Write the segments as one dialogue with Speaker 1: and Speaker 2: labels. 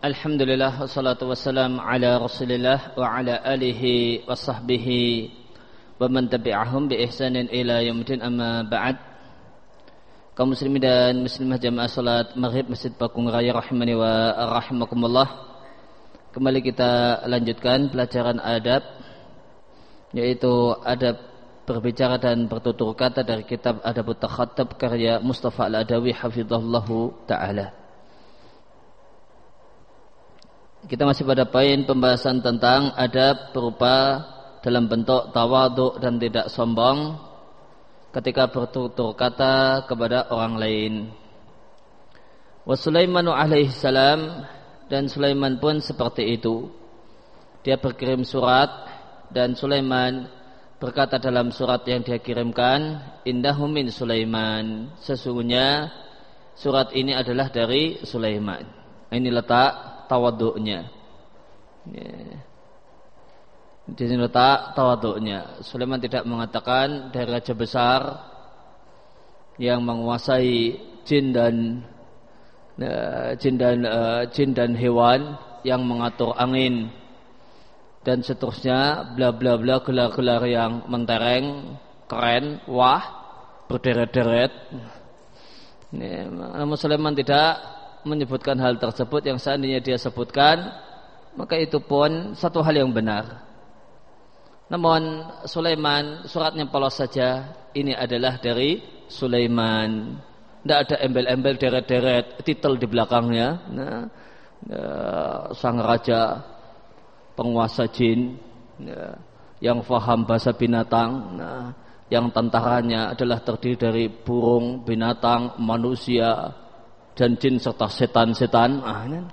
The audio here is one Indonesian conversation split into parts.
Speaker 1: Alhamdulillah wassalatu wassalam ala Rasulillah wa ala alihi wa sahbihi wa man tabi'ahum bi ihsanin ila yaumil amma ba'd. Kaum muslimin dan muslimah jamaah salat Maghrib Masjid Pakung Raya rahimani wa rahimakumullah. Kembali kita lanjutkan pelajaran adab yaitu adab berbicara dan bertutur kata dari kitab Adabut Takhattab karya Mustafa Al-Adawi hafizahullahu taala. Kita masih pada poin pembahasan tentang adab berupa dalam bentuk tawaduk dan tidak sombong ketika bertutur kata kepada orang lain. Wa Sulaiman alaihi salam dan Sulaiman pun seperti itu. Dia berkirim surat dan Sulaiman berkata dalam surat yang dia kirimkan, Indahu min Sulaiman. Sesungguhnya surat ini adalah dari Sulaiman. Ini letak tawaduknya. Ya. Di sini letak tawaduknya. Sulaiman tidak mengatakan dari raja besar yang menguasai jin dan uh, jin dan uh, jin dan hewan yang mengatur angin dan seterusnya bla bla bla gelar-gelar yang mentereng keren wah berderet-deret namun Sulaiman tidak menyebutkan hal tersebut yang seandainya dia sebutkan maka itu pun satu hal yang benar. Namun Sulaiman suratnya polos saja ini adalah dari Sulaiman. Tidak ada embel-embel deret-deret titel di belakangnya. Nah, ya, sang raja penguasa jin ya, yang faham bahasa binatang. Nah, yang tentaranya adalah terdiri dari burung, binatang, manusia, dan jin serta setan-setan. Ah, kan?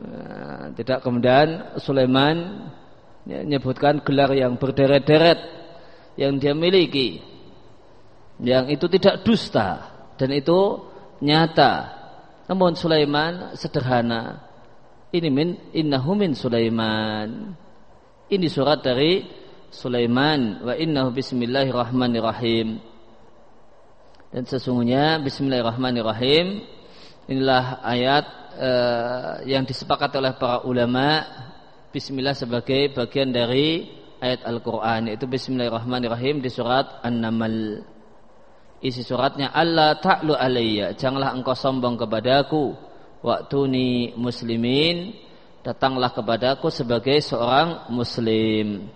Speaker 1: nah, tidak kemudian Sulaiman menyebutkan gelar yang berderet-deret yang dia miliki, yang itu tidak dusta dan itu nyata. Namun Sulaiman sederhana. Ini min innahu min Sulaiman. Ini surat dari Sulaiman wa innahu bismillahirrahmanirrahim. Dan sesungguhnya bismillahirrahmanirrahim Inilah ayat uh, yang disepakati oleh para ulama. Bismillah sebagai bagian dari ayat Al-Quran Itu Bismillahirrahmanirrahim di surat An-Naml. Isi suratnya Allah ta'lu alayya Janganlah engkau sombong kepadaku. Waktu ni muslimin Datanglah kepadaku sebagai seorang muslim.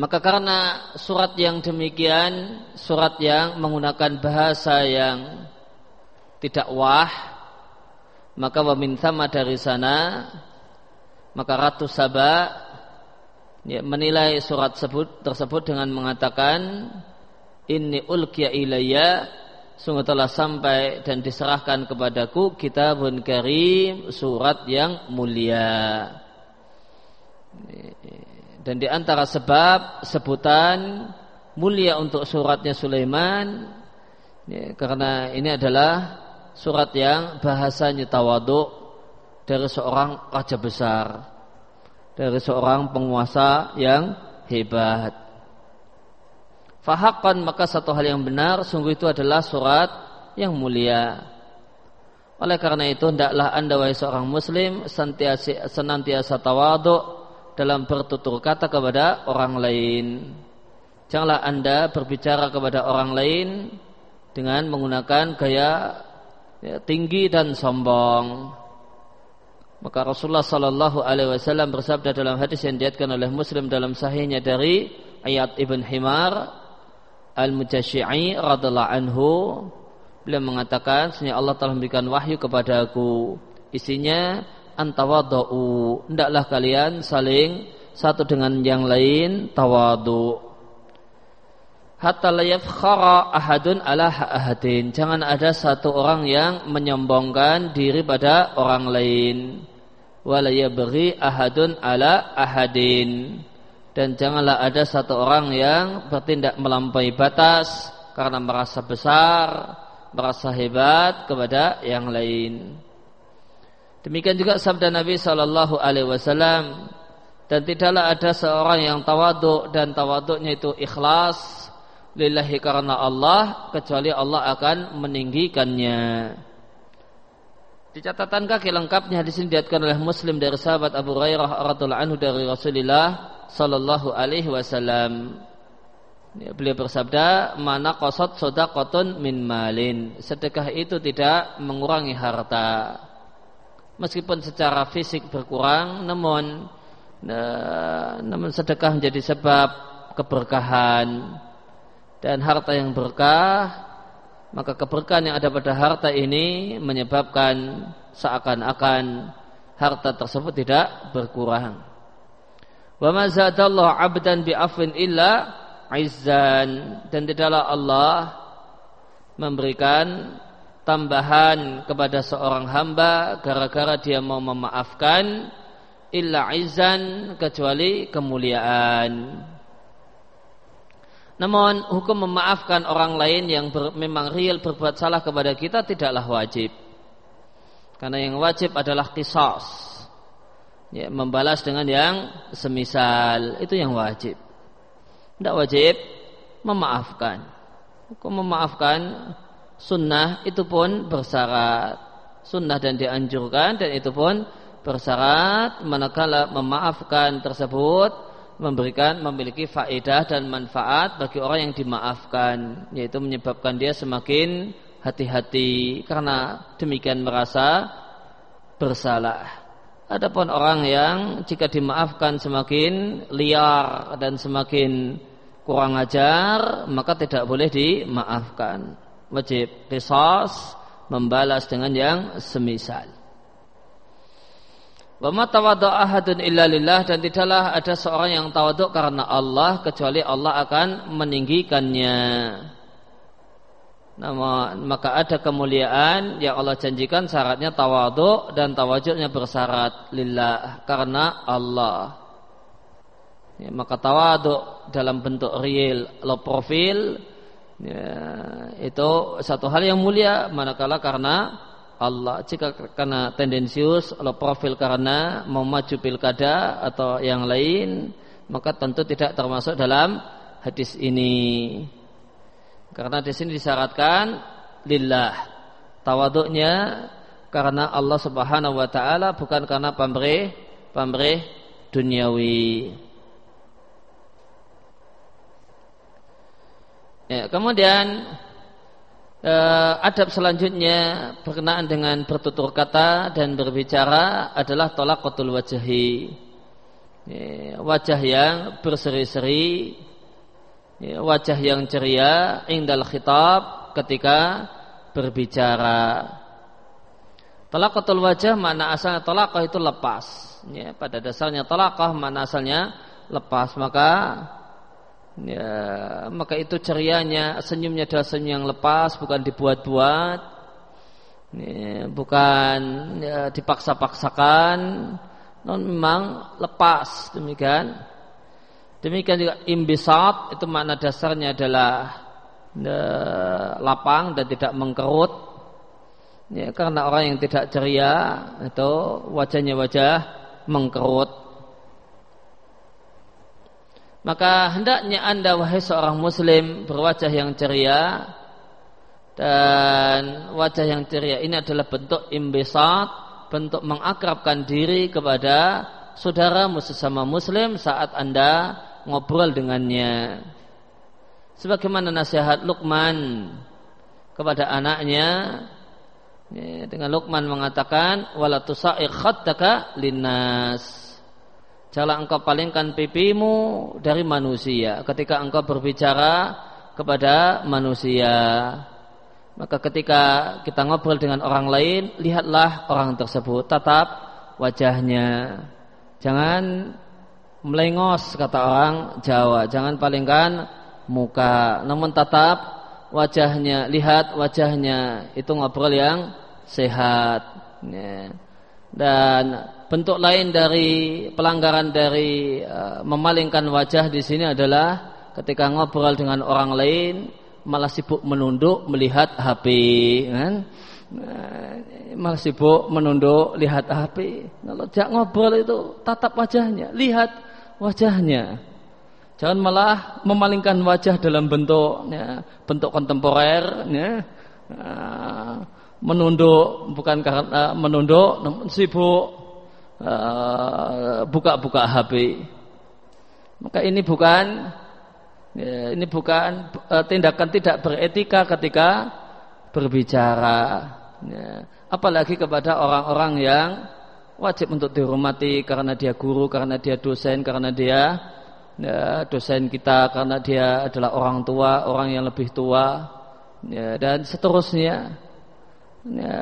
Speaker 1: Maka karena surat yang demikian Surat yang menggunakan bahasa yang tidak wah maka sama dari sana maka Ratu Sabah ya, menilai surat tersebut, tersebut dengan mengatakan ini ulkiya ilayya sungguh telah sampai dan diserahkan kepadaku kitabun karim surat yang mulia. Dan di antara sebab sebutan mulia untuk suratnya Sulaiman ya, karena ini adalah surat yang bahasanya tawaduk dari seorang raja besar, dari seorang penguasa yang hebat. Fahakkan maka satu hal yang benar, sungguh itu adalah surat yang mulia. Oleh karena itu, hendaklah anda wahai seorang muslim senantiasa, senantiasa tawaduk dalam bertutur kata kepada orang lain. Janganlah anda berbicara kepada orang lain dengan menggunakan gaya ya, tinggi dan sombong. Maka Rasulullah Sallallahu Alaihi Wasallam bersabda dalam hadis yang diatkan oleh Muslim dalam sahihnya dari ayat Ibn Himar al Mujashi'i radhiallahu anhu. Beliau mengatakan Sebenarnya Allah telah memberikan wahyu kepadaku isinya antawadhu hendaklah kalian saling satu dengan yang lain tawadu hatta la yafkhara ahadun ala ahadin. Jangan ada satu orang yang menyombongkan diri pada orang lain. Wala yabghi ahadun ala ahadin. Dan janganlah ada satu orang yang bertindak melampaui batas karena merasa besar, merasa hebat kepada yang lain. Demikian juga sabda Nabi Shallallahu Alaihi Wasallam dan tidaklah ada seorang yang tawaduk dan tawaduknya itu ikhlas lillahi karena Allah kecuali Allah akan meninggikannya. Di catatan kaki lengkapnya hadis ini diatkan oleh Muslim dari sahabat Abu Hurairah radhiallahu anhu dari Rasulullah sallallahu alaihi wasallam. Ya, beliau bersabda, "Mana qasad sadaqatun min malin." Sedekah itu tidak mengurangi harta. Meskipun secara fisik berkurang, namun nah, namun sedekah menjadi sebab keberkahan dan harta yang berkah maka keberkahan yang ada pada harta ini menyebabkan seakan-akan harta tersebut tidak berkurang. Wa ma zadallahu 'abdan bi'afwin illa 'izzan dan tidaklah Allah memberikan tambahan kepada seorang hamba gara-gara dia mau memaafkan illa 'izzan kecuali kemuliaan. Namun hukum memaafkan orang lain yang ber, memang real berbuat salah kepada kita tidaklah wajib. Karena yang wajib adalah kisos. Ya, membalas dengan yang semisal itu yang wajib. Tidak wajib memaafkan. Hukum memaafkan sunnah itu pun bersyarat. Sunnah dan dianjurkan dan itu pun bersyarat manakala memaafkan tersebut memberikan memiliki faedah dan manfaat bagi orang yang dimaafkan yaitu menyebabkan dia semakin hati-hati karena demikian merasa bersalah. Adapun orang yang jika dimaafkan semakin liar dan semakin kurang ajar maka tidak boleh dimaafkan. Wajib qisas membalas dengan yang semisal. Ahadun dan tidaklah ada seorang yang tawaduk karena Allah kecuali Allah akan meninggikannya. Namun maka ada kemuliaan yang Allah janjikan syaratnya tawaduk dan tawaduknya bersyarat lillah karena Allah. Ya, maka tawaduk dalam bentuk real low profil ya, itu satu hal yang mulia manakala karena Allah jika karena tendensius atau profil karena mau maju pilkada atau yang lain maka tentu tidak termasuk dalam hadis ini. Karena di sini disyaratkan lillah tawaduknya karena Allah Subhanahu wa taala bukan karena pamrih pamrih duniawi. Ya, kemudian uh, adab selanjutnya berkenaan dengan bertutur kata dan berbicara adalah tolak kotul wajahi wajah yang berseri-seri wajah yang ceria indal khitab ketika berbicara. Kotul wajah mana asalnya tolakah itu lepas. Ya, pada dasarnya tolakah mana asalnya lepas. Maka ya, maka itu cerianya senyumnya adalah senyum yang lepas bukan dibuat-buat. Ya, bukan ya, dipaksa-paksakan. Non memang lepas demikian. Demikian juga imbisat itu makna dasarnya adalah ya, lapang dan tidak mengkerut. Ya, karena orang yang tidak ceria itu wajahnya wajah mengkerut maka hendaknya anda wahai seorang muslim berwajah yang ceria dan wajah yang ceria ini adalah bentuk imbesat, bentuk mengakrabkan diri kepada saudara sesama muslim saat anda ngobrol dengannya. Sebagaimana nasihat Luqman kepada anaknya ya, dengan Luqman mengatakan wala tusair khattaka linnas Janganlah engkau palingkan pipimu dari manusia ketika engkau berbicara kepada manusia. Maka ketika kita ngobrol dengan orang lain, lihatlah orang tersebut, tatap wajahnya. Jangan melengos kata orang Jawa, jangan palingkan muka, namun tatap wajahnya, lihat wajahnya. Itu ngobrol yang sehat. Ya. Dan bentuk lain dari pelanggaran dari uh, memalingkan wajah di sini adalah ketika ngobrol dengan orang lain malah sibuk menunduk melihat HP kan? Nah, malah sibuk menunduk lihat HP kalau jak ngobrol itu tatap wajahnya lihat wajahnya. Jangan malah memalingkan wajah dalam bentuk ya, bentuk kontemporer ya. Nah, menunduk bukan karena menunduk namun sibuk eh, buka-buka HP maka ini bukan ya, ini bukan uh, tindakan tidak beretika ketika berbicara ya. apalagi kepada orang-orang yang wajib untuk dihormati karena dia guru karena dia dosen karena dia ya, dosen kita karena dia adalah orang tua orang yang lebih tua ya, dan seterusnya ya,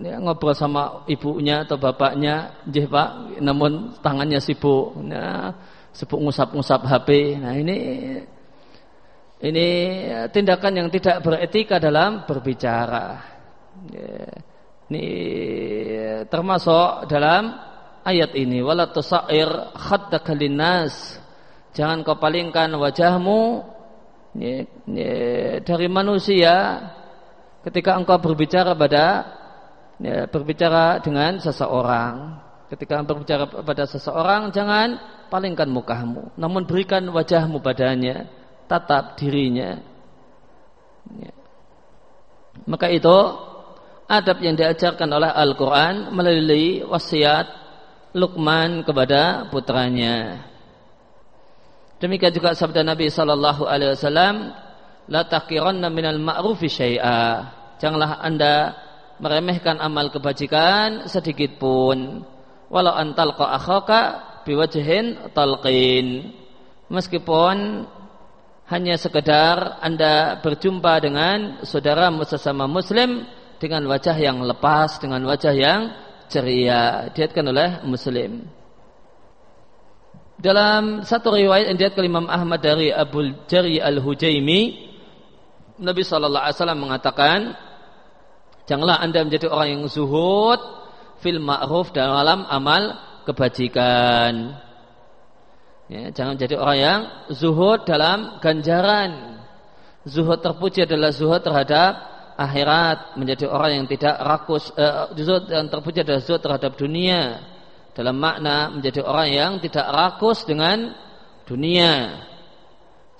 Speaker 1: ya, ngobrol sama ibunya atau bapaknya, jih pak, namun tangannya sibuk, ya, sibuk ngusap-ngusap HP. Nah ini ini tindakan yang tidak beretika dalam berbicara. Ya, ini termasuk dalam ayat ini wala tusair khaddaka jangan kau palingkan wajahmu ya, ya, dari manusia ketika engkau berbicara pada ya, berbicara dengan seseorang ketika berbicara pada seseorang jangan palingkan mukamu namun berikan wajahmu padanya tatap dirinya ya. maka itu adab yang diajarkan oleh Al-Quran melalui wasiat Luqman kepada putranya demikian juga sabda Nabi Sallallahu Alaihi Wasallam la taqiranna minal ma'rufi syai'a. Janganlah Anda meremehkan amal kebajikan sedikit pun. Walau antal akhaka biwajhin talqin. Meskipun hanya sekedar Anda berjumpa dengan saudara sesama muslim dengan wajah yang lepas, dengan wajah yang ceria. Diatkan oleh muslim. Dalam satu riwayat yang diatkan Imam Ahmad dari Abu Jari Al-Hujaimi Nabi Shallallahu Alaihi Wasallam mengatakan, janganlah anda menjadi orang yang zuhud fil ma'ruf dalam amal kebajikan. Ya, jangan menjadi orang yang zuhud dalam ganjaran. Zuhud terpuji adalah zuhud terhadap akhirat, menjadi orang yang tidak rakus. Uh, zuhud yang terpuji adalah zuhud terhadap dunia. Dalam makna menjadi orang yang tidak rakus dengan dunia.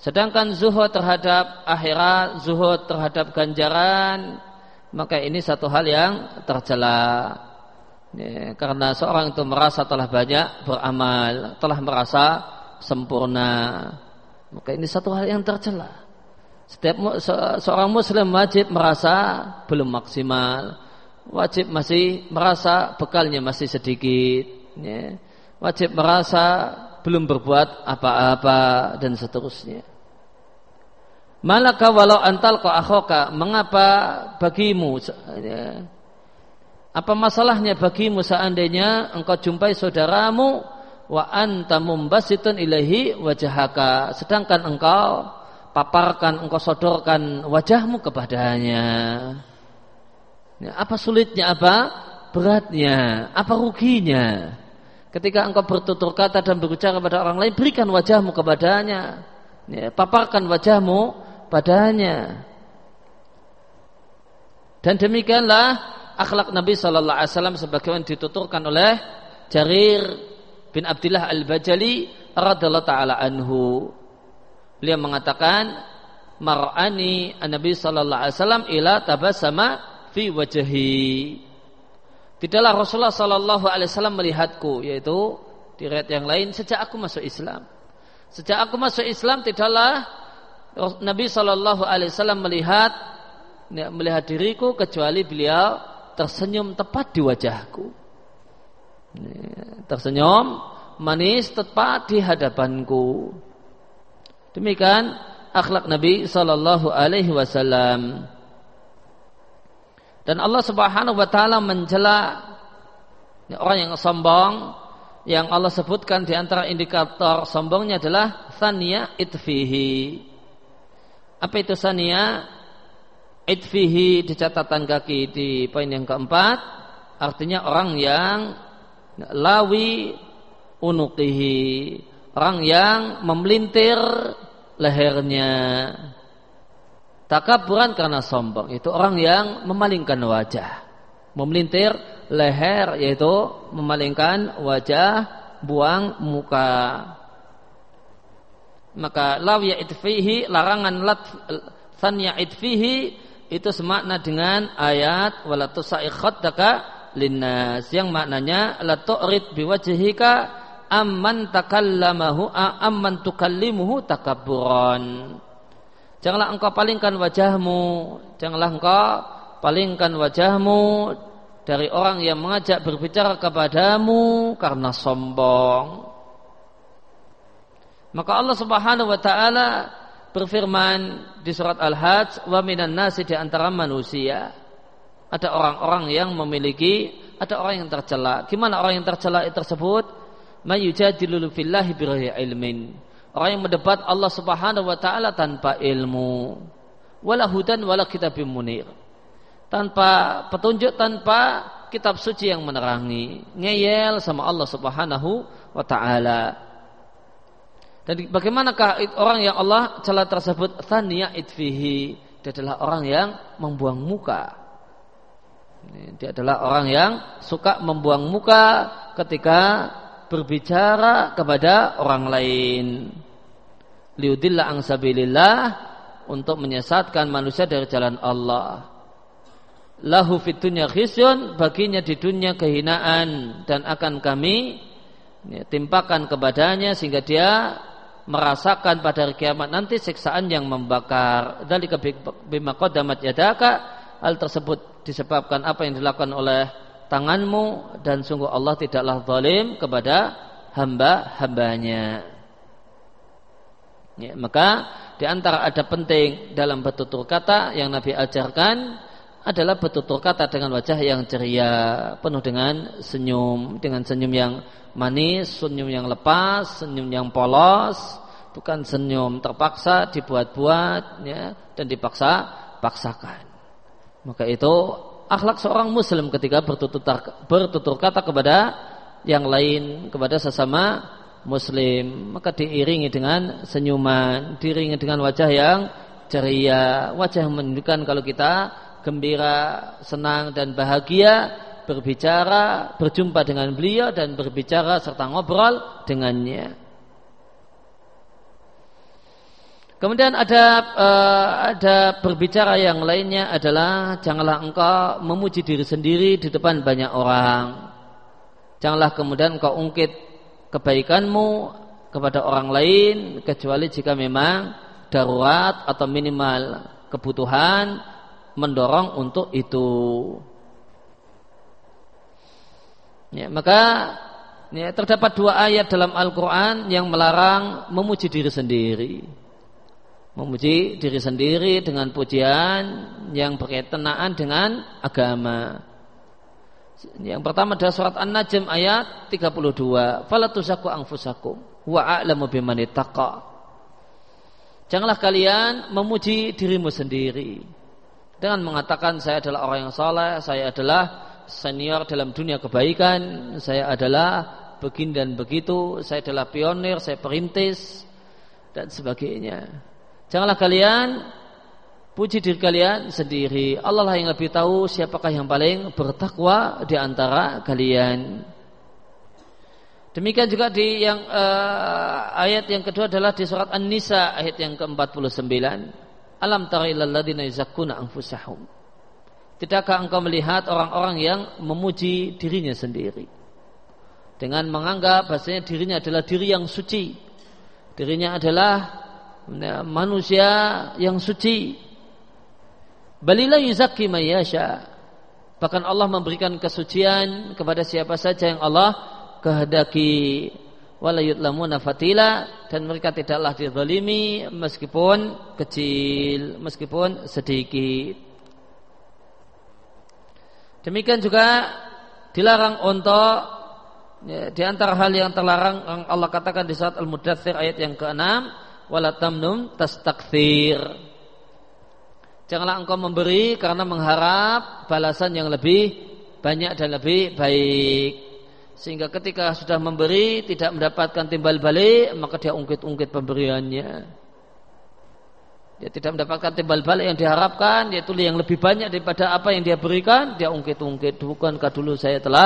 Speaker 1: Sedangkan zuhud terhadap akhirat, zuhud terhadap ganjaran, maka ini satu hal yang tercela. Ya, karena seorang itu merasa telah banyak beramal, telah merasa sempurna, maka ini satu hal yang tercela. Setiap se seorang muslim wajib merasa belum maksimal, wajib masih merasa bekalnya masih sedikit, ya. wajib merasa belum berbuat apa-apa dan seterusnya. Malaka walau antal ko akhoka Mengapa bagimu? Apa masalahnya bagimu seandainya Engkau jumpai saudaramu? Wa anta mumbasitun ilahi wajahaka. Sedangkan engkau Paparkan, engkau sodorkan wajahmu kepadanya. Ya, Apa sulitnya, apa beratnya? Apa ruginya? Ketika engkau bertutur kata dan berbicara kepada orang lain Berikan wajahmu kepadanya. Ya, Paparkan wajahmu padanya. Dan demikianlah akhlak Nabi Shallallahu Alaihi Wasallam sebagaimana dituturkan oleh Jarir bin Abdullah Al Bajali radhiallahu taala anhu. Beliau mengatakan mar'ani Nabi Shallallahu Alaihi Wasallam ila fi wajhi. Tidaklah Rasulullah Shallallahu Alaihi Wasallam melihatku, yaitu di riwayat yang lain sejak aku masuk Islam. Sejak aku masuk Islam tidaklah Nabi Shallallahu Alaihi Wasallam melihat ya, melihat diriku kecuali beliau tersenyum tepat di wajahku. Ya, tersenyum manis tepat di hadapanku. Demikian akhlak Nabi Shallallahu Alaihi Wasallam. Dan Allah Subhanahu Wa Taala mencela ya, orang yang sombong yang Allah sebutkan di antara indikator sombongnya adalah thaniya itfihi apa itu sania? Idfihi di catatan kaki di poin yang keempat. Artinya orang yang lawi unukihi orang yang memelintir lehernya. Takaburan karena sombong itu orang yang memalingkan wajah. Memelintir leher yaitu memalingkan wajah buang muka maka law ya'id fihi larangan lat san ya'id fihi itu semakna dengan ayat wala tusai khaddaka linnas. Yang maknanya la tu'rid biwajhika amman takallamahu amman tukallimuhu takabburan. Janganlah engkau palingkan wajahmu janganlah engkau palingkan wajahmu dari orang yang mengajak berbicara kepadamu karena sombong maka Allah Subhanahu wa taala berfirman di surat Al-Hajj wa minan nasi di antara manusia ada orang-orang yang memiliki ada orang yang tercela. Gimana orang yang tercela tersebut? Mayujadilu fillahi bighairi ilmin. Orang yang mendebat Allah Subhanahu wa taala tanpa ilmu. Wala hudan wala kitabim munir. Tanpa petunjuk, tanpa kitab suci yang menerangi. Ngeyel sama Allah Subhanahu wa taala. Dan bagaimanakah orang yang Allah celah tersebut thaniya itfihi dia adalah orang yang membuang muka. Dia adalah orang yang suka membuang muka ketika berbicara kepada orang lain. Liudillah angsabilillah untuk menyesatkan manusia dari jalan Allah. Lahu fitunya khisyun baginya di dunia kehinaan dan akan kami timpakan kepadanya sehingga dia merasakan pada hari kiamat nanti siksaan yang membakar. Dari bima qaddamat yadaka hal tersebut disebabkan apa yang dilakukan oleh tanganmu dan sungguh Allah tidaklah zalim kepada hamba-hambanya. Ya, maka di antara ada penting dalam bertutur kata yang Nabi ajarkan adalah bertutur kata dengan wajah yang ceria, penuh dengan senyum, dengan senyum yang manis, senyum yang lepas, senyum yang polos, bukan senyum terpaksa dibuat-buat ya dan dipaksa paksakan. Maka itu akhlak seorang muslim ketika bertutur bertutur kata kepada yang lain kepada sesama muslim. Maka diiringi dengan senyuman diiringi dengan wajah yang ceria wajah yang menunjukkan kalau kita gembira senang dan bahagia berbicara berjumpa dengan beliau dan berbicara serta ngobrol dengannya Kemudian ada uh, ada berbicara yang lainnya adalah janganlah engkau memuji diri sendiri di depan banyak orang. Janganlah kemudian engkau ungkit kebaikanmu kepada orang lain kecuali jika memang darurat atau minimal kebutuhan mendorong untuk itu. Ya, maka ya, terdapat dua ayat dalam Al-Quran yang melarang memuji diri sendiri memuji diri sendiri dengan pujian yang berkaitan dengan agama. Yang pertama adalah surat An-Najm ayat 32. Fala tuzaku wa a'lamu biman Janganlah kalian memuji dirimu sendiri dengan mengatakan saya adalah orang yang saleh, saya adalah senior dalam dunia kebaikan, saya adalah begini dan begitu, saya adalah pionir, saya perintis dan sebagainya. Janganlah kalian puji diri kalian sendiri. Allah lah yang lebih tahu siapakah yang paling bertakwa di antara kalian. Demikian juga di yang uh, ayat yang kedua adalah di surat An-Nisa ayat yang ke-49. Alam tara ilal ladzina yuzakkuna anfusahum. Tidakkah engkau melihat orang-orang yang memuji dirinya sendiri dengan menganggap bahasanya dirinya adalah diri yang suci. Dirinya adalah manusia yang suci. Balila yuzakki mayasya. Bahkan Allah memberikan kesucian kepada siapa saja yang Allah kehendaki. Wala yutlamuna fatila dan mereka tidaklah dizalimi meskipun kecil, meskipun sedikit. Demikian juga dilarang untuk ya, di antara hal yang terlarang yang Allah katakan di saat Al-Mudathir ayat yang ke-6 wala tamnum tastakthir. Janganlah engkau memberi karena mengharap balasan yang lebih banyak dan lebih baik. Sehingga ketika sudah memberi tidak mendapatkan timbal balik, maka dia ungkit-ungkit pemberiannya dia tidak mendapatkan timbal balik yang diharapkan yaitu yang lebih banyak daripada apa yang dia berikan dia ungkit-ungkit. Bukankah dulu saya telah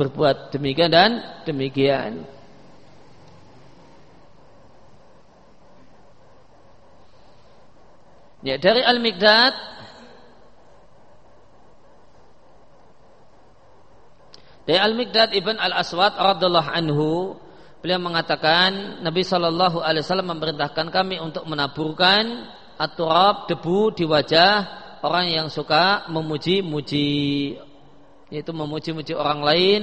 Speaker 1: berbuat demikian dan demikian? Ya dari al-miqdad dari al-miqdad ibn al-aswad radhiallahu anhu beliau mengatakan Nabi Shallallahu alaihi wasallam memerintahkan kami untuk menaburkan aturab debu di wajah orang yang suka memuji-muji yaitu memuji-muji orang lain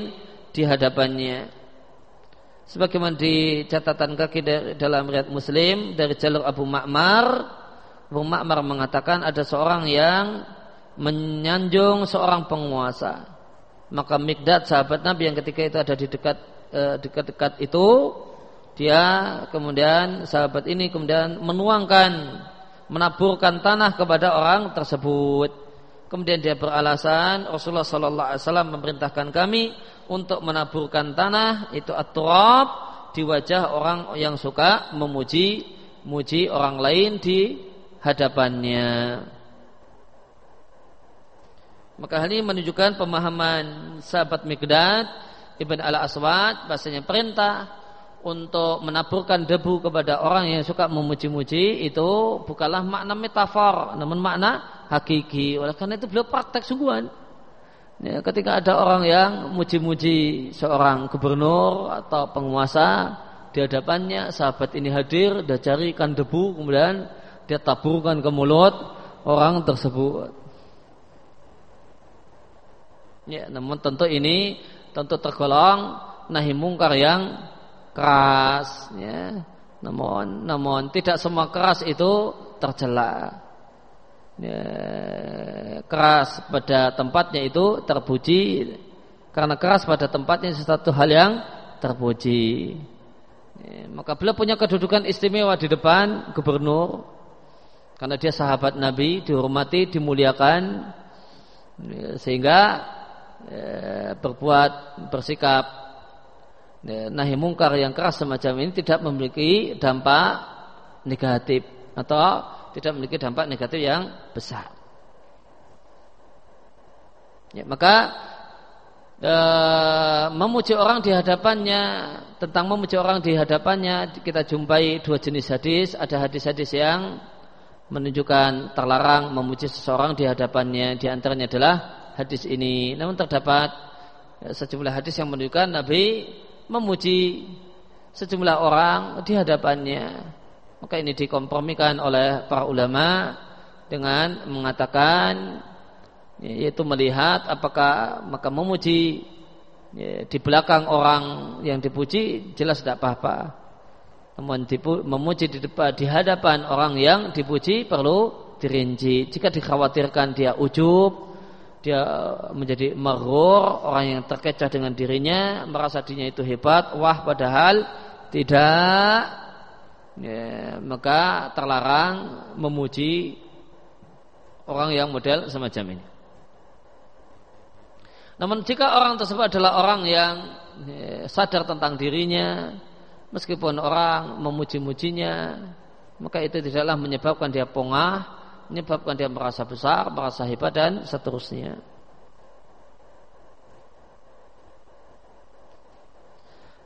Speaker 1: di hadapannya. Sebagaimana di catatan kaki dalam riwayat Muslim dari jalur Abu Ma'mar, Abu Ma'mar mengatakan ada seorang yang menyanjung seorang penguasa. Maka Mikdad sahabat Nabi yang ketika itu ada di dekat dekat-dekat itu dia kemudian sahabat ini kemudian menuangkan menaburkan tanah kepada orang tersebut. Kemudian dia beralasan Rasulullah Sallallahu Alaihi Wasallam memerintahkan kami untuk menaburkan tanah itu aturab di wajah orang yang suka memuji muji orang lain di hadapannya. Maka hal ini menunjukkan pemahaman sahabat Mikdad Ibn Al-Aswad bahasanya perintah untuk menaburkan debu kepada orang yang suka memuji-muji itu bukanlah makna metafor namun makna hakiki. Oleh karena itu beliau praktek sungguhan. Ya, ketika ada orang yang muji-muji seorang gubernur atau penguasa di hadapannya sahabat ini hadir, dia carikan debu kemudian dia taburkan ke mulut orang tersebut. Ya, namun tentu ini tentu tergolong nahi mungkar yang keras ya. Namun namun tidak semua keras itu tercela. Ya, keras pada tempatnya itu terpuji karena keras pada tempatnya sesuatu hal yang terpuji. Ya, maka beliau punya kedudukan istimewa di depan gubernur karena dia sahabat Nabi, dihormati, dimuliakan ya, sehingga berbuat bersikap ya, nahi mungkar yang keras semacam ini tidak memiliki dampak negatif atau tidak memiliki dampak negatif yang besar. Ya, maka e, memuji orang di hadapannya tentang memuji orang di hadapannya kita jumpai dua jenis hadis. Ada hadis-hadis yang menunjukkan terlarang memuji seseorang di hadapannya. Di antaranya adalah hadis ini. Namun terdapat ya, sejumlah hadis yang menunjukkan Nabi memuji sejumlah orang di hadapannya. Maka ini dikompromikan oleh para ulama dengan mengatakan yaitu melihat apakah maka memuji ya, di belakang orang yang dipuji jelas tidak apa-apa. Namun memuji di depan di hadapan orang yang dipuji perlu dirinci. Jika dikhawatirkan dia ujub, dia menjadi marur orang yang terkecoh dengan dirinya merasa dirinya itu hebat wah padahal tidak. Ya, maka terlarang memuji orang yang model semacam ini. Namun jika orang tersebut adalah orang yang ya, sadar tentang dirinya meskipun orang memuji-mujinya maka itu tidaklah menyebabkan dia pongah menyebabkan dia merasa besar, merasa hebat dan seterusnya.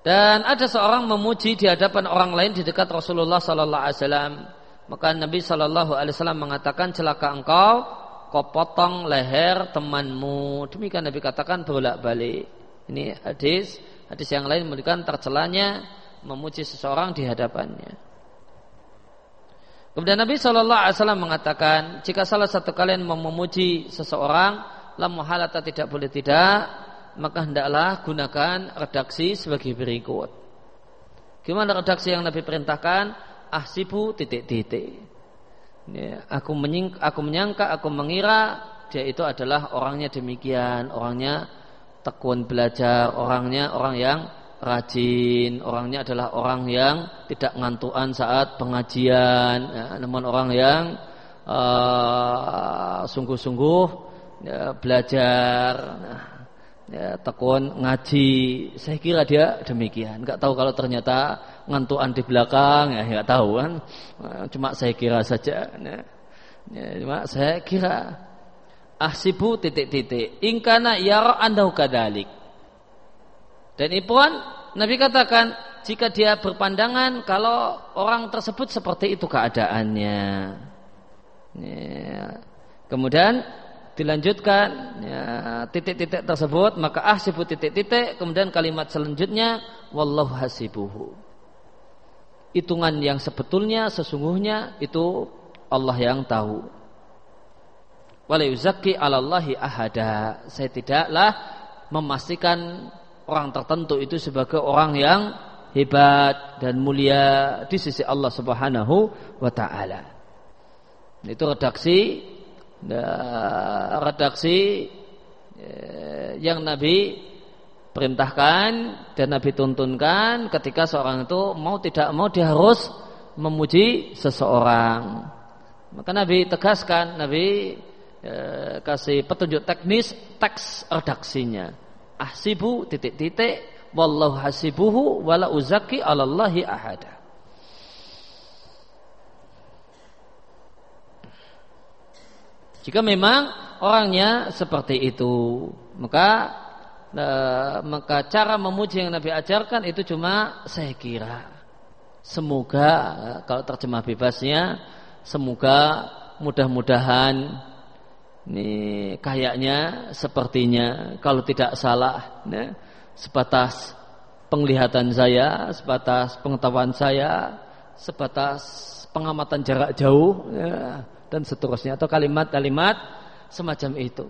Speaker 1: Dan ada seorang memuji di hadapan orang lain di dekat Rasulullah Sallallahu Alaihi Wasallam. Maka Nabi Sallallahu Alaihi Wasallam mengatakan celaka engkau, kau potong leher temanmu. Demikian Nabi katakan bolak balik. Ini hadis, hadis yang lain memberikan tercelanya memuji seseorang di hadapannya. Kemudian Nabi Shallallahu Alaihi Wasallam mengatakan, jika salah satu kalian mau memuji seseorang, lam halata tidak boleh tidak, maka hendaklah gunakan redaksi sebagai berikut. Gimana redaksi yang Nabi perintahkan? Ahsibu titik-titik. Ya, aku, menying, aku menyangka, aku mengira dia itu adalah orangnya demikian, orangnya tekun belajar, orangnya orang yang rajin, orangnya adalah orang yang tidak ngantuan saat pengajian, ya, namun orang yang uh, sungguh-sungguh ya, belajar, nah, ya, tekun ngaji. Saya kira dia demikian. Enggak tahu kalau ternyata ngantuan di belakang, ya enggak tahu kan. Cuma saya kira saja. Ya, ya, cuma saya kira ahsibu titik-titik. Ingkana yara andahu kadalik. Dan pun Nabi katakan jika dia berpandangan kalau orang tersebut seperti itu keadaannya. Ya. Kemudian dilanjutkan ya, titik-titik tersebut maka ahsibu titik-titik kemudian kalimat selanjutnya wallahu hasibuhu hitungan yang sebetulnya sesungguhnya itu Allah yang tahu wala yuzakki 'alallahi ahada saya tidaklah memastikan orang tertentu itu sebagai orang yang hebat dan mulia di sisi Allah Subhanahu wa taala. Itu redaksi redaksi eh, yang Nabi perintahkan dan Nabi tuntunkan ketika seorang itu mau tidak mau dia harus memuji seseorang. Maka Nabi tegaskan, Nabi eh, kasih petunjuk teknis teks redaksinya. Ahsibu titik-titik wallahu hasibuhu wala uzaki alallahi ahada Jika memang orangnya seperti itu, maka e, maka cara memuji yang Nabi ajarkan itu cuma saya kira. Semoga e, kalau terjemah bebasnya, semoga mudah-mudahan ini kayaknya sepertinya kalau tidak salah ya, sebatas penglihatan saya, sebatas pengetahuan saya, sebatas pengamatan jarak jauh ya, dan seterusnya atau kalimat-kalimat semacam itu.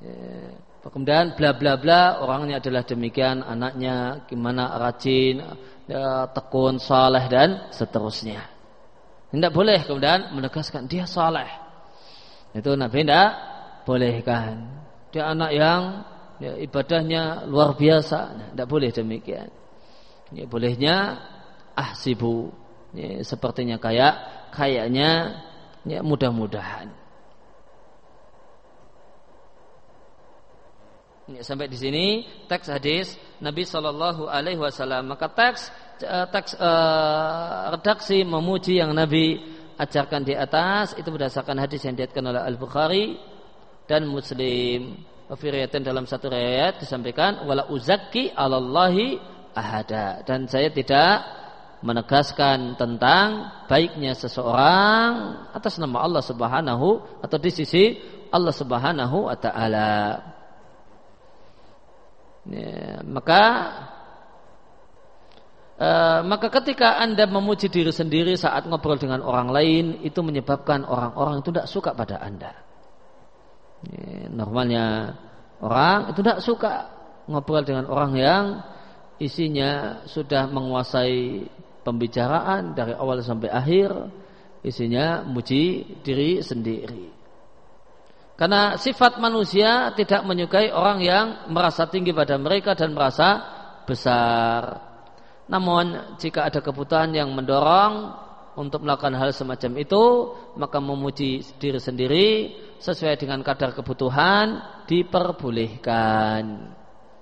Speaker 1: Ya. Kemudian bla bla bla orangnya adalah demikian, anaknya gimana rajin, ya, tekun, saleh dan seterusnya. Tidak boleh kemudian menegaskan dia saleh. Itu Nabi tidak bolehkan. Dia anak yang ya, ibadahnya luar biasa. Nah, tidak boleh demikian. Ya, bolehnya ahsibu. Ya, sepertinya kayak kayaknya ya, mudah-mudahan. Ya, sampai di sini teks hadis Nabi Shallallahu Alaihi Wasallam. Maka teks uh, teks uh, redaksi memuji yang Nabi ajarkan di atas itu berdasarkan hadis yang diatkan oleh Al Bukhari dan Muslim. Wafiriyatin dalam satu riwayat disampaikan wala uzaki alallahi ahada dan saya tidak menegaskan tentang baiknya seseorang atas nama Allah Subhanahu atau di sisi Allah Subhanahu wa taala. Ya, maka Uh, maka ketika anda memuji diri sendiri saat ngobrol dengan orang lain itu menyebabkan orang-orang itu tidak suka pada anda. Normalnya orang itu tidak suka ngobrol dengan orang yang isinya sudah menguasai pembicaraan dari awal sampai akhir isinya muji diri sendiri. Karena sifat manusia tidak menyukai orang yang merasa tinggi pada mereka dan merasa besar namun jika ada kebutuhan yang mendorong untuk melakukan hal semacam itu maka memuji diri sendiri sesuai dengan kadar kebutuhan diperbolehkan.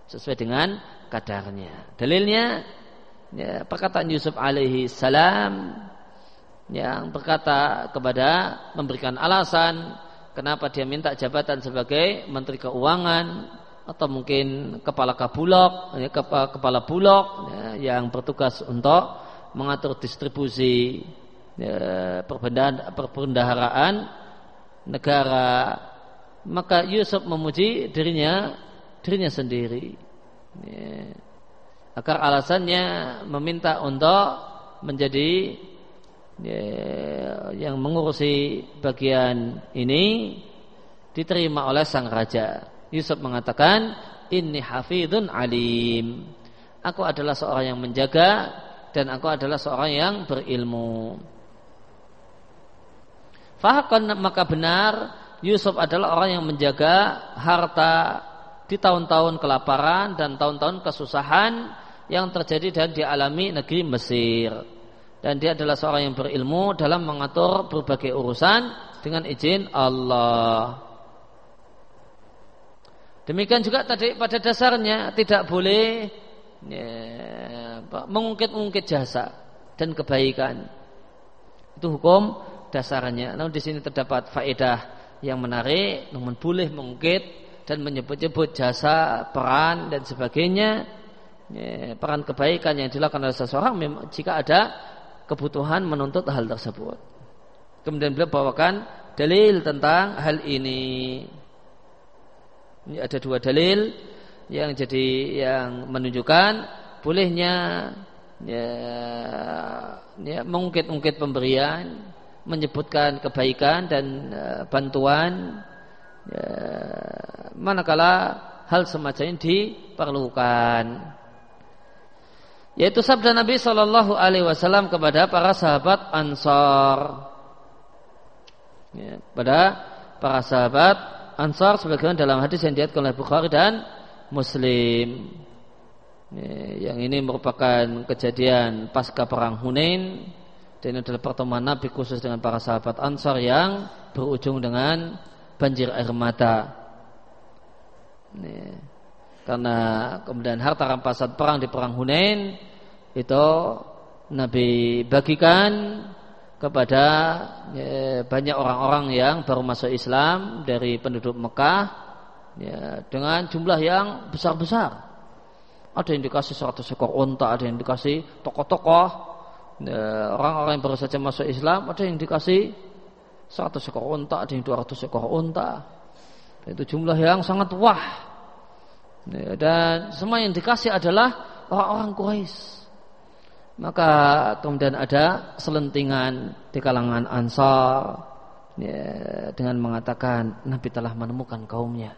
Speaker 1: Sesuai dengan kadarnya. Dalilnya ya, perkataan Yusuf alaihi salam yang berkata kepada memberikan alasan kenapa dia minta jabatan sebagai menteri keuangan atau mungkin kepala kabulok ya, kepala bulog ya, yang bertugas untuk mengatur distribusi ya, perbendaharaan negara maka Yusuf memuji dirinya dirinya sendiri ya. agar alasannya meminta untuk menjadi ya, yang mengurusi bagian ini diterima oleh sang raja Yusuf mengatakan ini hafidun alim aku adalah seorang yang menjaga dan aku adalah seorang yang berilmu. Fahakon maka benar Yusuf adalah orang yang menjaga harta di tahun-tahun kelaparan dan tahun-tahun kesusahan yang terjadi dan dialami negeri Mesir. Dan dia adalah seorang yang berilmu dalam mengatur berbagai urusan dengan izin Allah. Demikian juga tadi pada dasarnya tidak boleh ya, mengungkit-ungkit jasa dan kebaikan. Itu hukum dasarnya. Namun di sini terdapat faedah yang menarik, namun boleh mengungkit dan menyebut-nyebut jasa, peran dan sebagainya. Ya, peran kebaikan yang dilakukan oleh seseorang jika ada kebutuhan menuntut hal tersebut. Kemudian beliau bawakan dalil tentang hal ini. Ini ada dua dalil yang jadi yang menunjukkan bolehnya ya, ya mengungkit-ungkit pemberian, menyebutkan kebaikan dan uh, bantuan ya, manakala hal semacam ini diperlukan. Yaitu sabda Nabi Shallallahu Alaihi Wasallam kepada para sahabat Ansar. Ya, pada para sahabat Ansar sebagaimana dalam hadis yang diatkan oleh Bukhari dan Muslim. Ya, yang ini merupakan kejadian pasca perang Hunain dan ini adalah pertemuan Nabi khusus dengan para sahabat Ansar yang berujung dengan banjir air mata. Karena kemudian harta rampasan perang di perang Hunain itu Nabi bagikan kepada ya, banyak orang-orang yang baru masuk Islam dari penduduk Mekah ya, dengan jumlah yang besar-besar. Ada yang dikasih 100 ekor unta, ada yang dikasih tokoh-tokoh ya, orang-orang yang baru saja masuk Islam, ada yang dikasih 100 ekor unta, ada yang 200 ekor unta. Itu jumlah yang sangat wah Ya, dan semua yang dikasih adalah orang-orang Quraisy. Maka kemudian ada selentingan di kalangan Ansar ya, dengan mengatakan Nabi telah menemukan kaumnya.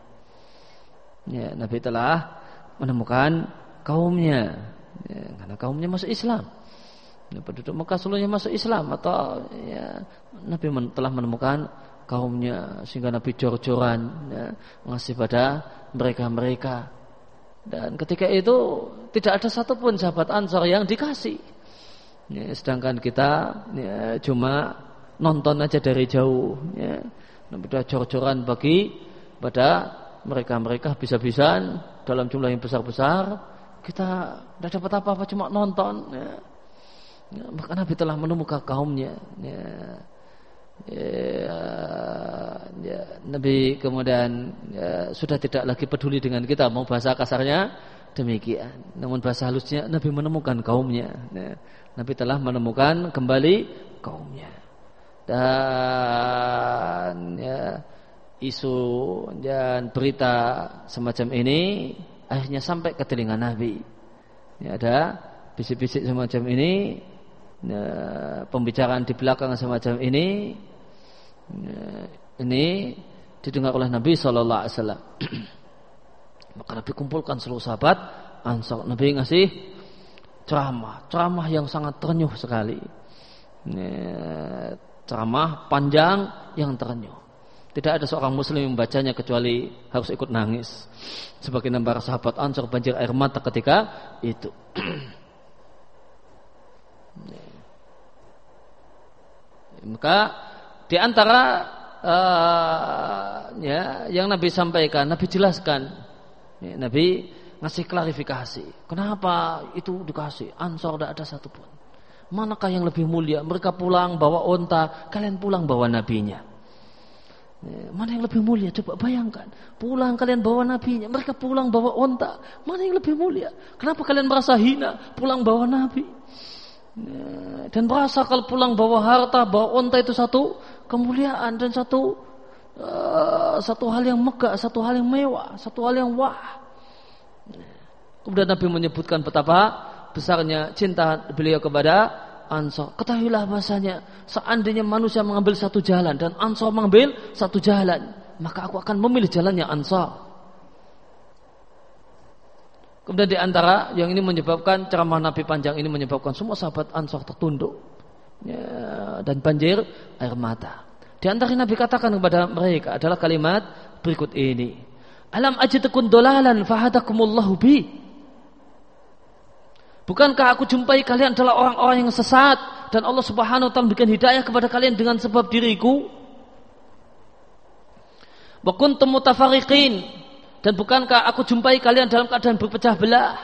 Speaker 1: Ya, Nabi telah menemukan kaumnya. Ya, karena kaumnya masuk Islam. Ya, penduduk Mekah seluruhnya masuk Islam atau ya, Nabi telah menemukan kaumnya sehingga Nabi jor-joran ya, ngasih pada mereka-mereka dan ketika itu tidak ada satupun sahabat Ansar yang dikasih. Ya, sedangkan kita ya, cuma nonton aja dari jauh. Ya. Sudah jor-joran bagi pada mereka-mereka bisa-bisaan dalam jumlah yang besar-besar. Kita tidak dapat apa-apa cuma nonton. Ya. Ya, maka Nabi telah menemukan kaumnya. Ya ya, ya, Nabi kemudian ya, sudah tidak lagi peduli dengan kita mau bahasa kasarnya demikian. Namun bahasa halusnya Nabi menemukan kaumnya. Ya, Nabi telah menemukan kembali kaumnya. Dan ya, isu dan berita semacam ini akhirnya sampai ke telinga Nabi. Ya, ada bisik-bisik semacam ini ya, pembicaraan di belakang semacam ini ya, ini didengar oleh Nabi Shallallahu Alaihi Wasallam. Maka Nabi kumpulkan seluruh sahabat Ansar. Nabi ngasih ceramah, ceramah yang sangat ternyuh sekali. Ceramah panjang yang ternyuh. Tidak ada seorang muslim yang membacanya kecuali harus ikut nangis. Sebagai para sahabat Ansar banjir air mata ketika itu. Maka di antara uh, ya yang Nabi sampaikan, Nabi jelaskan, ya, Nabi ngasih klarifikasi. Kenapa itu dikasih? Ansor tidak ada satupun. Manakah yang lebih mulia? Mereka pulang bawa onta, kalian pulang bawa nabinya. Ya, mana yang lebih mulia? Coba bayangkan. Pulang kalian bawa nabinya. Mereka pulang bawa onta. Mana yang lebih mulia? Kenapa kalian merasa hina? Pulang bawa nabi. Ya, dan merasa kalau pulang bawa harta, bawa onta itu satu kemuliaan dan satu uh, satu hal yang megah, satu hal yang mewah, satu hal yang wah. Kemudian Nabi menyebutkan betapa besarnya cinta beliau kepada Ansor. Ketahuilah bahasanya seandainya manusia mengambil satu jalan dan Ansor mengambil satu jalan, maka aku akan memilih jalannya Ansor. Kemudian di antara yang ini menyebabkan ceramah Nabi panjang ini menyebabkan semua sahabat Ansor tertunduk ya, dan banjir air mata. Di antara Nabi katakan kepada mereka adalah kalimat berikut ini. Alam ajitukun dolalan fahadakumullahu bi. Bukankah aku jumpai kalian adalah orang-orang yang sesat dan Allah Subhanahu wa taala memberikan hidayah kepada kalian dengan sebab diriku? Wa kuntum mutafariqin dan bukankah aku jumpai kalian dalam keadaan berpecah belah?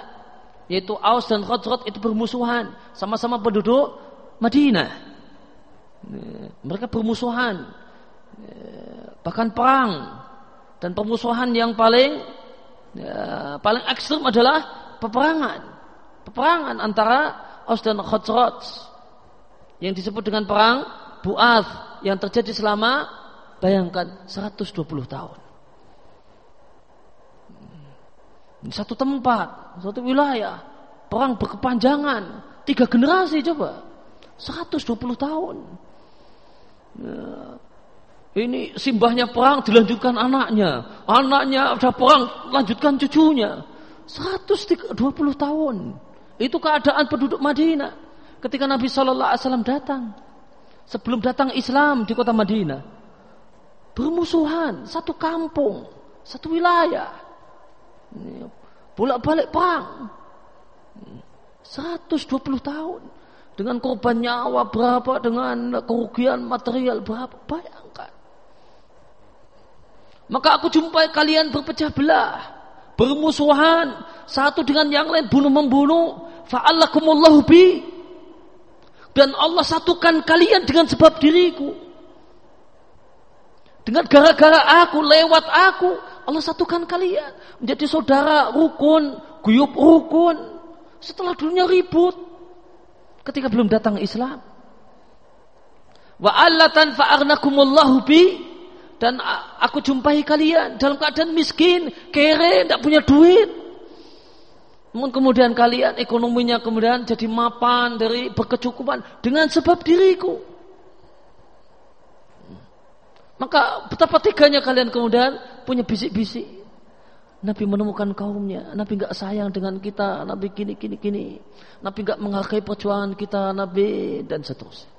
Speaker 1: Yaitu Aus dan Khazraj itu bermusuhan. Sama-sama penduduk Madinah. Mereka bermusuhan. Bahkan perang. Dan permusuhan yang paling ya, paling ekstrim adalah peperangan. Peperangan antara Aus dan Khazraj. Yang disebut dengan perang Bu'ath yang terjadi selama bayangkan 120 tahun. Satu tempat, satu wilayah, perang berkepanjangan, tiga generasi coba, 120 tahun. Ya. Ini simbahnya perang dilanjutkan anaknya, anaknya udah perang lanjutkan cucunya, 120 tahun. Itu keadaan penduduk Madinah ketika Nabi Shallallahu Alaihi Wasallam datang. Sebelum datang Islam di kota Madinah, bermusuhan satu kampung, satu wilayah, bolak-balik perang, 120 tahun dengan korban nyawa berapa, dengan kerugian material berapa, bayangkan. Maka aku jumpai kalian berpecah belah, bermusuhan, satu dengan yang lain bunuh membunuh, fa'allakumullahu bi dan Allah satukan kalian dengan sebab diriku. Dengan gara-gara aku, lewat aku, Allah satukan kalian. Menjadi saudara rukun, guyup rukun. Setelah dulunya ribut. Ketika belum datang Islam. Wa allatan fa'arnakumullahu bi. Dan aku jumpai kalian dalam keadaan miskin, kere, tidak punya duit. Namun kemudian kalian ekonominya kemudian jadi mapan dari berkecukupan dengan sebab diriku. Maka betapa tiganya kalian kemudian punya bisik-bisik. Nabi menemukan kaumnya, Nabi nggak sayang dengan kita, Nabi gini gini gini, Nabi nggak menghargai perjuangan kita, Nabi dan seterusnya.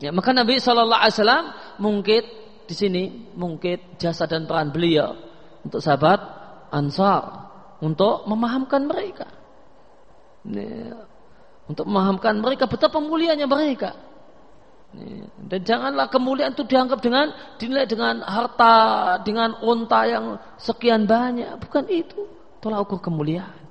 Speaker 1: Ya, maka Nabi Shallallahu Alaihi Wasallam mungkin di sini mungkin jasa dan peran beliau untuk sahabat Ansar untuk memahamkan mereka. Untuk memahamkan mereka betapa mulianya mereka. Dan janganlah kemuliaan itu dianggap dengan dinilai dengan harta, dengan unta yang sekian banyak. Bukan itu. Tolak ukur kemuliaan.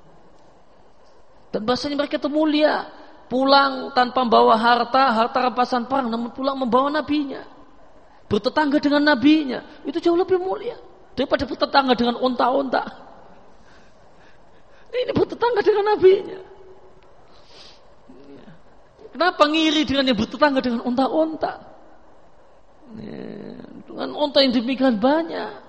Speaker 1: Dan bahasanya mereka itu mulia. Pulang tanpa membawa harta, harta rampasan perang, namun pulang membawa nabinya. Bertetangga dengan nabinya. Itu jauh lebih mulia daripada bertetangga dengan unta-unta. Ini bertetangga dengan nabinya. Kenapa ngiri dengan yang bertetangga dengan unta-unta? Dengan unta yang demikian banyak.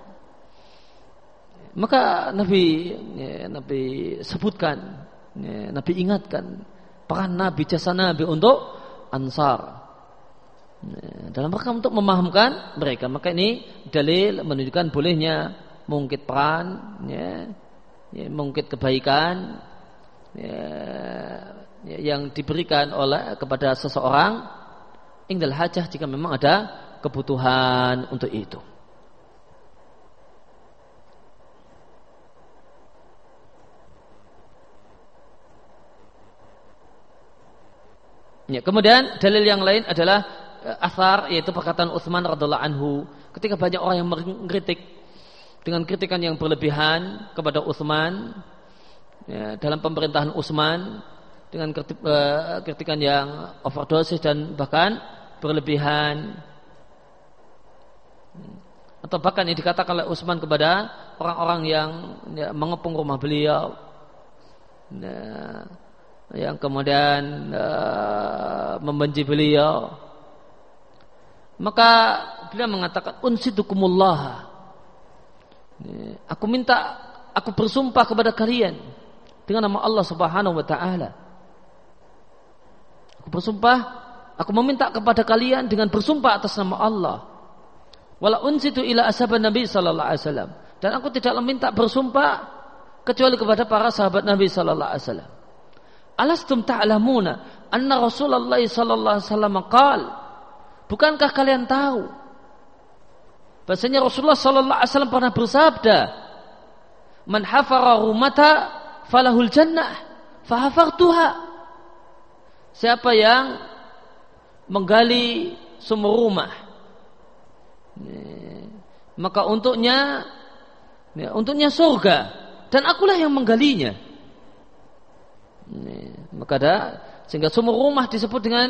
Speaker 1: Maka Nabi ya, Nabi sebutkan, ya, Nabi ingatkan peran Nabi jasa Nabi untuk Ansar. Ya, dalam rangka untuk memahamkan mereka maka ini dalil menunjukkan bolehnya mungkit peran ya, kebaikan yang diberikan oleh kepada seseorang ingdal hajah jika memang ada kebutuhan untuk itu. Ya, kemudian dalil yang lain adalah Eh, asar yaitu perkataan Utsman radhiallahu anhu. Ketika banyak orang yang mengkritik dengan kritikan yang berlebihan kepada Utsman ya, dalam pemerintahan Utsman dengan eh, kritikan yang overdosis dan bahkan berlebihan atau bahkan yang dikatakan oleh Utsman kepada orang-orang yang ya, mengepung rumah beliau ya, yang kemudian uh, membenci beliau maka beliau mengatakan unsidukumullah. Aku minta aku bersumpah kepada kalian dengan nama Allah Subhanahu wa taala. Aku bersumpah, aku meminta kepada kalian dengan bersumpah atas nama Allah. Wala unsitu ila ashaban Nabi sallallahu alaihi wasallam. Dan aku tidak meminta bersumpah kecuali kepada para sahabat Nabi sallallahu alaihi wasallam. Alastum ta'lamuna anna Rasulullah sallallahu alaihi wasallam qala Bukankah kalian tahu bahasanya Rasulullah sallallahu alaihi wasallam pernah bersabda, "Man hafara rumata falahul jannah, fahafartuha." Siapa yang menggali sumur rumah, maka untuknya untuknya surga dan akulah yang menggalinya. Maka ada sehingga sumur rumah disebut dengan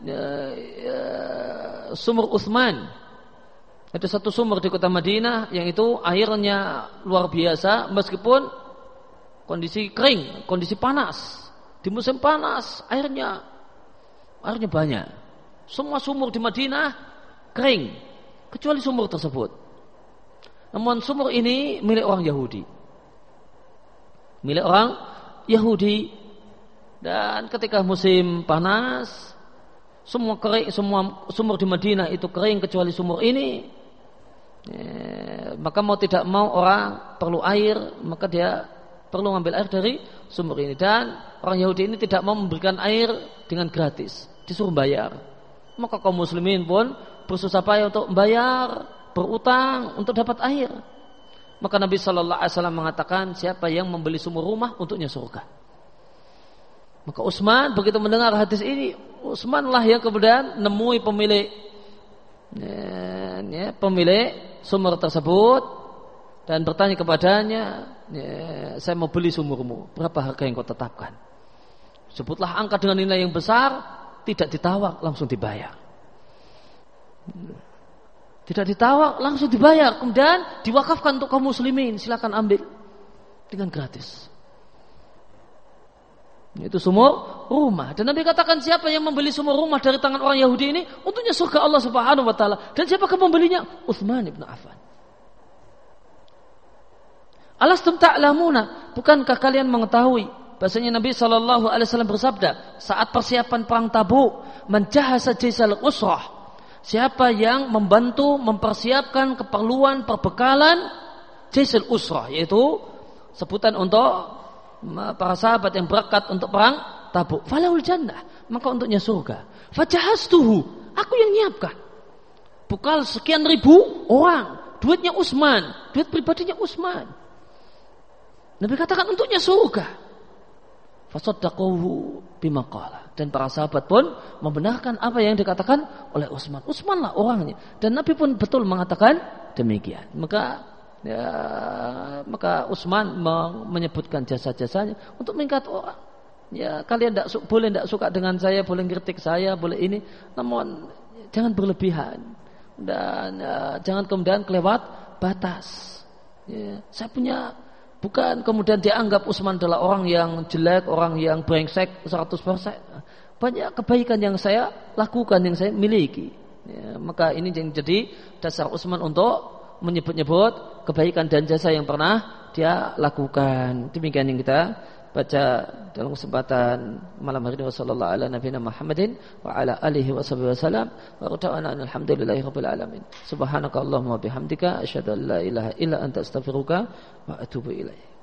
Speaker 1: ya, ya, sumur Uthman. Ada satu sumur di kota Madinah yang itu airnya luar biasa meskipun kondisi kering, kondisi panas. Di musim panas airnya airnya banyak. Semua sumur di Madinah kering kecuali sumur tersebut. Namun sumur ini milik orang Yahudi. Milik orang Yahudi. Dan ketika musim panas, semua kering, semua sumur di Madinah itu kering kecuali sumur ini. Ya, maka mau tidak mau orang perlu air, maka dia perlu mengambil air dari sumur ini. Dan orang Yahudi ini tidak mau memberikan air dengan gratis, disuruh bayar. Maka kaum muslimin pun bersusah payah untuk membayar, berutang untuk dapat air. Maka Nabi Shallallahu Alaihi Wasallam mengatakan siapa yang membeli sumur rumah untuknya surga. Maka Utsman begitu mendengar hadis ini, Utsman lah yang kemudian nemui pemilik ya, ya, pemilik sumur tersebut dan bertanya kepadanya, ya, saya mau beli sumurmu, berapa harga yang kau tetapkan? Sebutlah angka dengan nilai yang besar, tidak ditawar, langsung dibayar. Tidak ditawar, langsung dibayar. Kemudian diwakafkan untuk kaum muslimin. Silakan ambil dengan gratis. Itu sumur rumah. Dan Nabi katakan siapa yang membeli sumur rumah dari tangan orang Yahudi ini untuknya surga Allah Subhanahu wa taala. Dan siapa yang membelinya? Utsman bin Affan. Alastum ta'lamuna, bukankah kalian mengetahui bahasanya Nabi Shallallahu alaihi wasallam bersabda saat persiapan perang Tabuk, "Man jahasa usrah." Siapa yang membantu mempersiapkan keperluan perbekalan Jaisul Usrah yaitu sebutan untuk para sahabat yang berangkat untuk perang Tabuk. Falaul jannah, maka untuknya surga. Fajahastuhu, aku yang nyiapkan. Bukal sekian ribu orang, duitnya Usman, duit pribadinya Usman. Nabi katakan untuknya surga. Fasaddaquhu bimaqala. Dan para sahabat pun membenarkan apa yang dikatakan oleh Utsman. Utsman lah orangnya. Dan Nabi pun betul mengatakan demikian. Maka ya, maka Utsman menyebutkan jasa-jasanya untuk mengikat orang. Ya kalian tidak boleh tidak suka dengan saya, boleh kritik saya, boleh ini. Namun jangan berlebihan dan ya, jangan kemudian kelewat batas. Ya, saya punya Bukan kemudian dianggap Utsman adalah orang yang jelek, orang yang brengsek 100%. Banyak kebaikan yang saya lakukan, yang saya miliki. Ya, maka ini yang jadi dasar Utsman untuk menyebut-nyebut kebaikan dan jasa yang pernah dia lakukan. Demikian yang kita baca dalam kesempatan malam hari ini wasallallahu ala nabiyina Muhammadin wa ala alihi wasallam wa ta'ala alhamdulillahi rabbil alamin. Subhanakallahumma bihamdika asyhadu an la ilaha illa anta astaghfiruka wa atubu ilaik